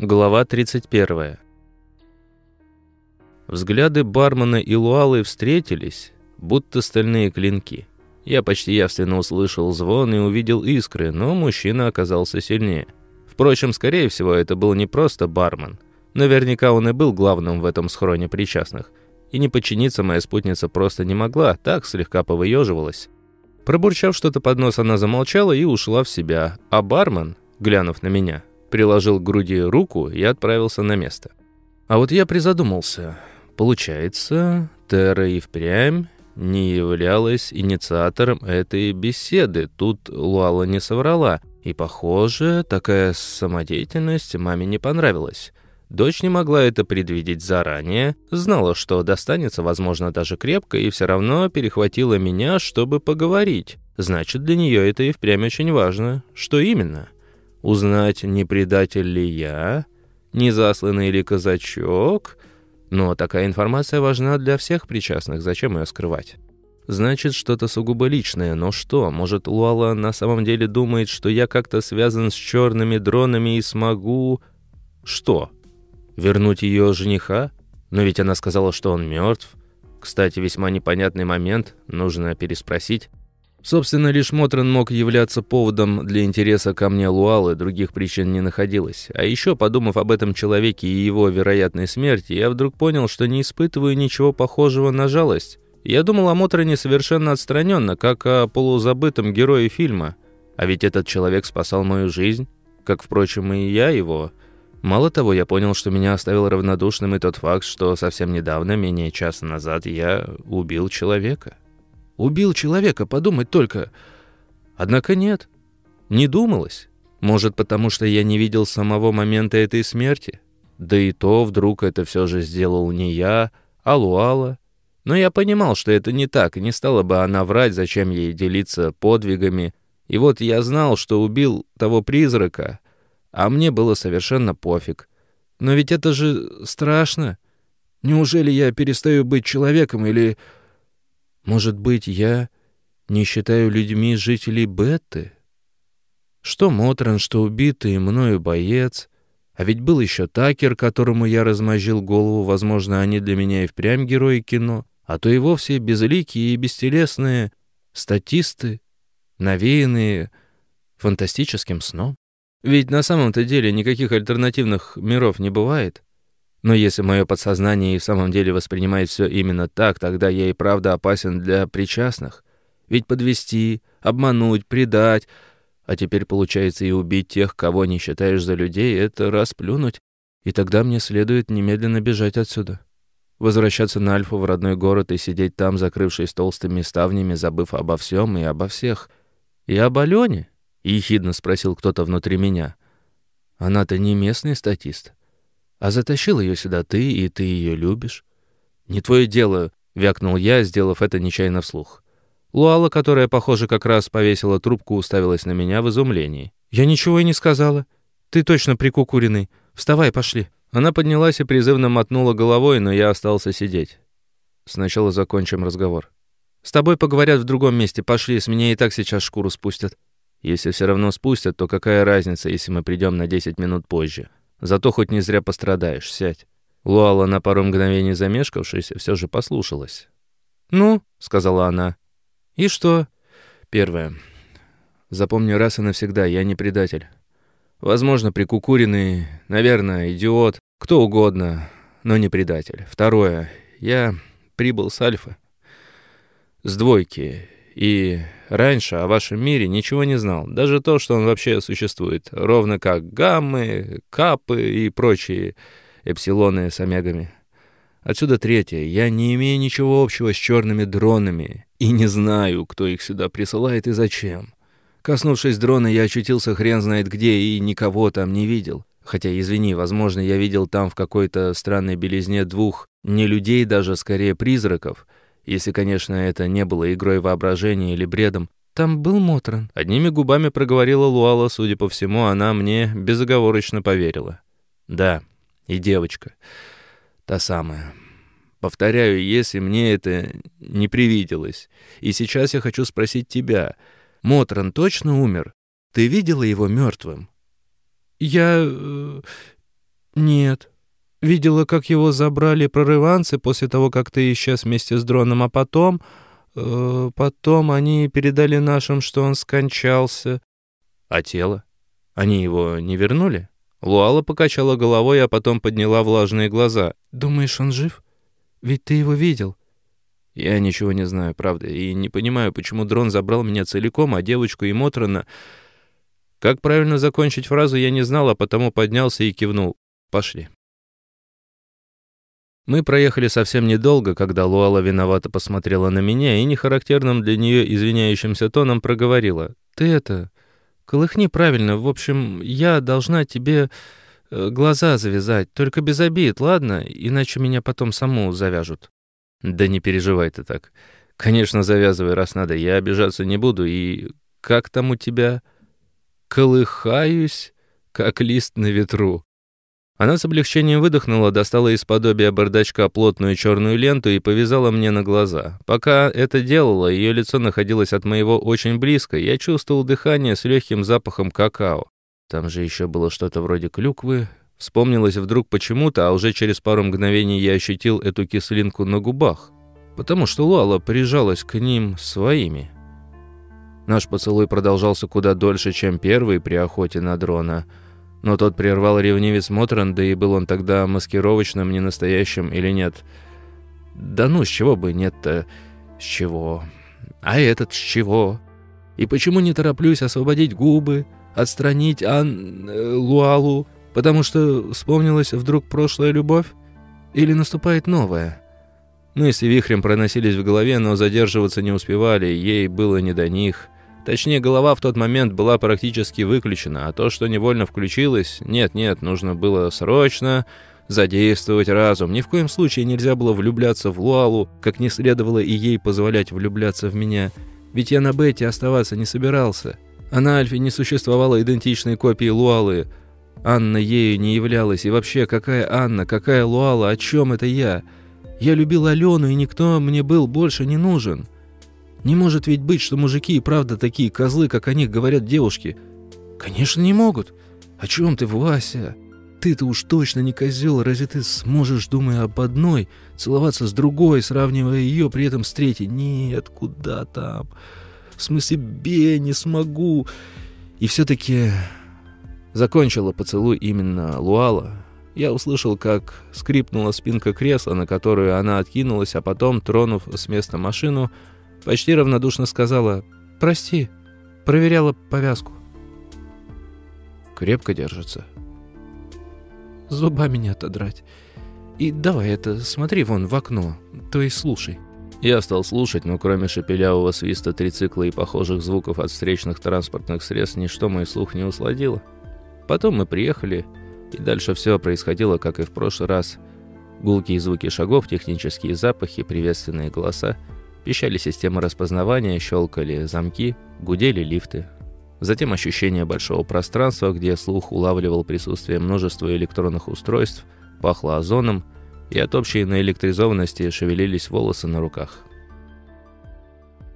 Глава 31. Взгляды бармена и Луалы встретились, будто стальные клинки. Я почти явственно услышал звон и увидел искры, но мужчина оказался сильнее. Впрочем, скорее всего, это был не просто бармен. Наверняка он и был главным в этом схроне причастных. И не подчиниться моя спутница просто не могла, так слегка повыеживалась. Пробурчав что-то под нос, она замолчала и ушла в себя, а бармен, глянув на меня, приложил к груди руку и отправился на место. А вот я призадумался. Получается, Терра и впрямь не являлась инициатором этой беседы. Тут Луала не соврала. И, похоже, такая самодеятельность маме не понравилась. Дочь не могла это предвидеть заранее, знала, что достанется, возможно, даже крепко, и все равно перехватила меня, чтобы поговорить. Значит, для нее это и впрямь очень важно. Что именно? Узнать, не предатель ли я, не засланный ли казачок. Но такая информация важна для всех причастных, зачем ее скрывать? Значит, что-то сугубо личное, но что? Может, Луала на самом деле думает, что я как-то связан с черными дронами и смогу... Что? Вернуть ее жениха? Но ведь она сказала, что он мертв. Кстати, весьма непонятный момент, нужно переспросить. Собственно, лишь Мотран мог являться поводом для интереса ко мне Луалы, других причин не находилось. А еще, подумав об этом человеке и его вероятной смерти, я вдруг понял, что не испытываю ничего похожего на жалость. Я думал о Мотране совершенно отстраненно, как о полузабытом герое фильма. А ведь этот человек спасал мою жизнь, как, впрочем, и я его. Мало того, я понял, что меня оставил равнодушным и тот факт, что совсем недавно, менее часа назад, я убил человека. Убил человека, подумать только. Однако нет, не думалось. Может, потому что я не видел самого момента этой смерти? Да и то вдруг это все же сделал не я, а Луала. Но я понимал, что это не так, и не стала бы она врать, зачем ей делиться подвигами. И вот я знал, что убил того призрака, а мне было совершенно пофиг. Но ведь это же страшно. Неужели я перестаю быть человеком или может быть, я не считаю людьми жителей Бетты? Что Мотран, что убитый мною боец. А ведь был еще Такер, которому я размозжил голову. Возможно, они для меня и впрямь герои кино. А то и вовсе безликие и бестелесные статисты, навеянные фантастическим сном. Ведь на самом-то деле никаких альтернативных миров не бывает. Но если мое подсознание и в самом деле воспринимает все именно так, тогда я и правда опасен для причастных. Ведь подвести, обмануть, предать, а теперь получается и убить тех, кого не считаешь за людей, это расплюнуть. И тогда мне следует немедленно бежать отсюда. Возвращаться на Альфу в родной город и сидеть там, закрывшись толстыми ставнями, забыв обо всем и обо всех. И об Алене? — ехидно спросил кто-то внутри меня. Она-то не местный статист. А затащил ее сюда ты, и ты ее любишь. Не твое дело, вякнул я, сделав это нечаянно вслух. Луала, которая, похоже, как раз повесила трубку, уставилась на меня в изумлении. «Я ничего и не сказала. Ты точно прикукуренный. Вставай, пошли». Она поднялась и призывно мотнула головой, но я остался сидеть. Сначала закончим разговор. «С тобой поговорят в другом месте. Пошли, с меня и так сейчас шкуру спустят». «Если все равно спустят, то какая разница, если мы придем на 10 минут позже?» Зато хоть не зря пострадаешь, сядь». Луала, на пару мгновений замешкавшись, все же послушалась. «Ну», — сказала она. «И что?» «Первое. Запомни раз и навсегда, я не предатель. Возможно, прикукуренный, наверное, идиот, кто угодно, но не предатель. Второе. Я прибыл с Альфа. С двойки. И раньше о вашем мире ничего не знал, даже то, что он вообще существует, ровно как гаммы, капы и прочие эпсилоны с омегами. Отсюда третье. Я не имею ничего общего с черными дронами и не знаю, кто их сюда присылает и зачем. Коснувшись дрона, я очутился хрен знает где и никого там не видел. Хотя, извини, возможно, я видел там в какой-то странной белизне двух, не людей даже, скорее призраков — если, конечно, это не было игрой воображения или бредом. Там был Мотран. Одними губами проговорила Луала, судя по всему, она мне безоговорочно поверила. Да, и девочка. Та самая. Повторяю, если мне это не привиделось. И сейчас я хочу спросить тебя. Мотран точно умер? Ты видела его мертвым? Я... Э, «Нет. Видела, как его забрали прорыванцы после того, как ты исчез вместе с дроном, а потом... Э, потом они передали нашим, что он скончался». «А тело? Они его не вернули?» Луала покачала головой, а потом подняла влажные глаза. «Думаешь, он жив? Ведь ты его видел». «Я ничего не знаю, правда, и не понимаю, почему дрон забрал меня целиком, а девочку и Мотрона...» Как правильно закончить фразу, я не знал, а потому поднялся и кивнул. «Пошли». Мы проехали совсем недолго, когда Луала виновато посмотрела на меня и нехарактерным для нее извиняющимся тоном проговорила. «Ты это... Колыхни правильно. В общем, я должна тебе э, глаза завязать, только без обид, ладно? Иначе меня потом саму завяжут». «Да не переживай ты так. Конечно, завязывай, раз надо. Я обижаться не буду. И как там у тебя?» «Колыхаюсь, как лист на ветру». Она с облегчением выдохнула, достала из подобия бардачка плотную черную ленту и повязала мне на глаза. Пока это делала, ее лицо находилось от моего очень близко, я чувствовал дыхание с легким запахом какао. Там же еще было что-то вроде клюквы. Вспомнилось вдруг почему-то, а уже через пару мгновений я ощутил эту кислинку на губах, потому что Луала прижалась к ним своими. Наш поцелуй продолжался куда дольше, чем первый при охоте на дрона — но тот прервал ревнивец Мотран, да и был он тогда маскировочным, не настоящим или нет. Да ну, с чего бы нет-то? С чего? А этот с чего? И почему не тороплюсь освободить губы, отстранить Ан... Э, Луалу, потому что вспомнилась вдруг прошлая любовь? Или наступает новая? Мысли вихрем проносились в голове, но задерживаться не успевали, ей было не до них — Точнее, голова в тот момент была практически выключена, а то, что невольно включилось, нет-нет, нужно было срочно задействовать разум. Ни в коем случае нельзя было влюбляться в Луалу, как не следовало и ей позволять влюбляться в меня. Ведь я на Бете оставаться не собирался. А на Альфе не существовало идентичной копии Луалы. Анна ею не являлась. И вообще, какая Анна, какая Луала, о чем это я? Я любил Алену, и никто мне был больше не нужен. Не может ведь быть, что мужики и правда такие козлы, как о них говорят девушки. Конечно, не могут. О чем ты, Вася? Ты-то уж точно не козел, разве ты сможешь, думая об одной, целоваться с другой, сравнивая ее при этом с третьей? Нет, куда там? В смысле, бе, не смогу. И все-таки закончила поцелуй именно Луала. Я услышал, как скрипнула спинка кресла, на которую она откинулась, а потом, тронув с места машину, Почти равнодушно сказала «Прости, проверяла повязку». Крепко держится. Зубами не отодрать. И давай это, смотри вон в окно, то есть слушай. Я стал слушать, но кроме шепелявого свиста трицикла и похожих звуков от встречных транспортных средств, ничто мой слух не усладило. Потом мы приехали, и дальше все происходило, как и в прошлый раз. Гулкие звуки шагов, технические запахи, приветственные голоса — Пищали системы распознавания, щелкали замки, гудели лифты. Затем ощущение большого пространства, где слух улавливал присутствие множества электронных устройств, пахло озоном, и от общей наэлектризованности шевелились волосы на руках.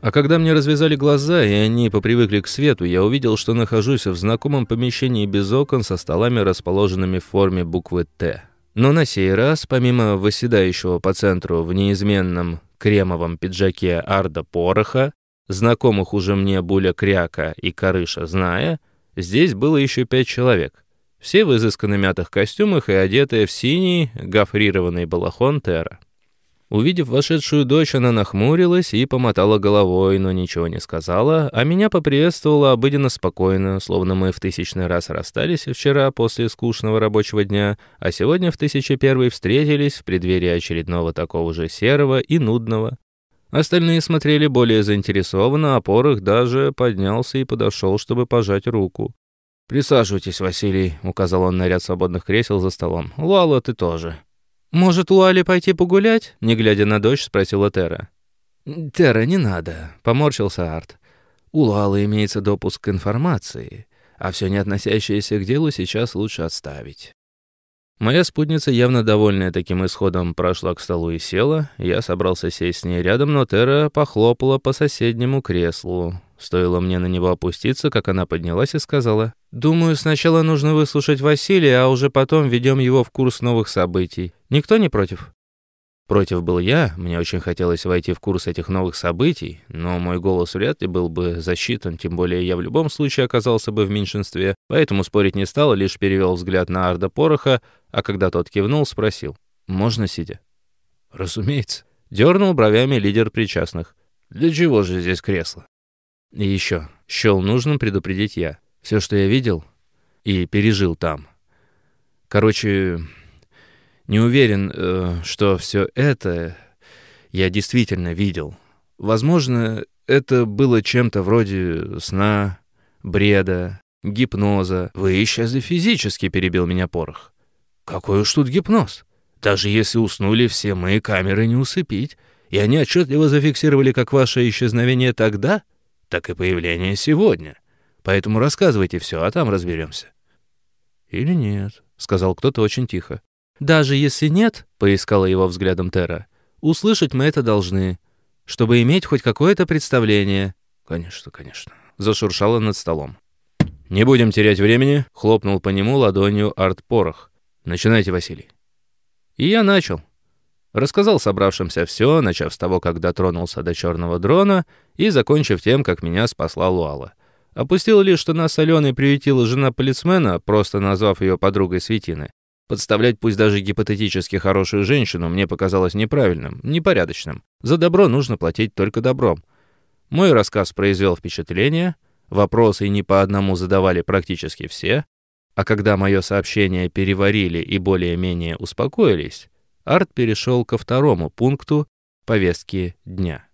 А когда мне развязали глаза, и они попривыкли к свету, я увидел, что нахожусь в знакомом помещении без окон со столами, расположенными в форме буквы «Т». Но на сей раз, помимо восседающего по центру в неизменном кремовом пиджаке Арда Пороха, знакомых уже мне Буля Кряка и Корыша Зная, здесь было еще пять человек. Все в изысканно мятых костюмах и одетые в синий гофрированный балахон Терра. Увидев вошедшую дочь, она нахмурилась и помотала головой, но ничего не сказала, а меня поприветствовала обыденно спокойно, словно мы в тысячный раз расстались вчера после скучного рабочего дня, а сегодня в тысяча первый встретились в преддверии очередного такого же серого и нудного. Остальные смотрели более заинтересованно, а Порох даже поднялся и подошел, чтобы пожать руку. «Присаживайтесь, Василий», — указал он на ряд свободных кресел за столом. «Лала, ты тоже». «Может, Луале пойти погулять?» — не глядя на дочь, спросила Тера. «Тера, не надо», — поморщился Арт. «У Луалы имеется допуск к информации, а все не относящееся к делу сейчас лучше отставить». Моя спутница, явно довольная таким исходом, прошла к столу и села. Я собрался сесть с ней рядом, но Тера похлопала по соседнему креслу. Стоило мне на него опуститься, как она поднялась и сказала, «Думаю, сначала нужно выслушать Василия, а уже потом ведем его в курс новых событий. Никто не против?» Против был я, мне очень хотелось войти в курс этих новых событий, но мой голос вряд ли был бы засчитан, тем более я в любом случае оказался бы в меньшинстве, поэтому спорить не стал, лишь перевел взгляд на Арда Пороха, а когда тот кивнул, спросил, «Можно сидя?» «Разумеется», — дернул бровями лидер причастных. «Для чего же здесь кресло?» И еще, счел нужным предупредить я. Все, что я видел и пережил там. Короче, не уверен, э, что все это я действительно видел. Возможно, это было чем-то вроде сна, бреда, гипноза. Вы исчезли физически, перебил меня Порох. Какой уж тут гипноз? Даже если уснули все мы, камеры не усыпить. И они отчетливо зафиксировали как ваше исчезновение тогда, так и появление сегодня. Поэтому рассказывайте все, а там разберемся. Или нет, сказал кто-то очень тихо. «Даже если нет», — поискала его взглядом Тера, «услышать мы это должны, чтобы иметь хоть какое-то представление». «Конечно, конечно», — зашуршала над столом. «Не будем терять времени», — хлопнул по нему ладонью арт-порох. «Начинайте, Василий». И я начал. Рассказал собравшимся все, начав с того, как дотронулся до черного дрона, и закончив тем, как меня спасла Луала. Опустил лишь, что нас с Аленой приютила жена полицмена, просто назвав ее подругой Светины. Подставлять пусть даже гипотетически хорошую женщину мне показалось неправильным, непорядочным. За добро нужно платить только добром. Мой рассказ произвел впечатление, вопросы не по одному задавали практически все, а когда мое сообщение переварили и более-менее успокоились, Арт перешел ко второму пункту повестки дня.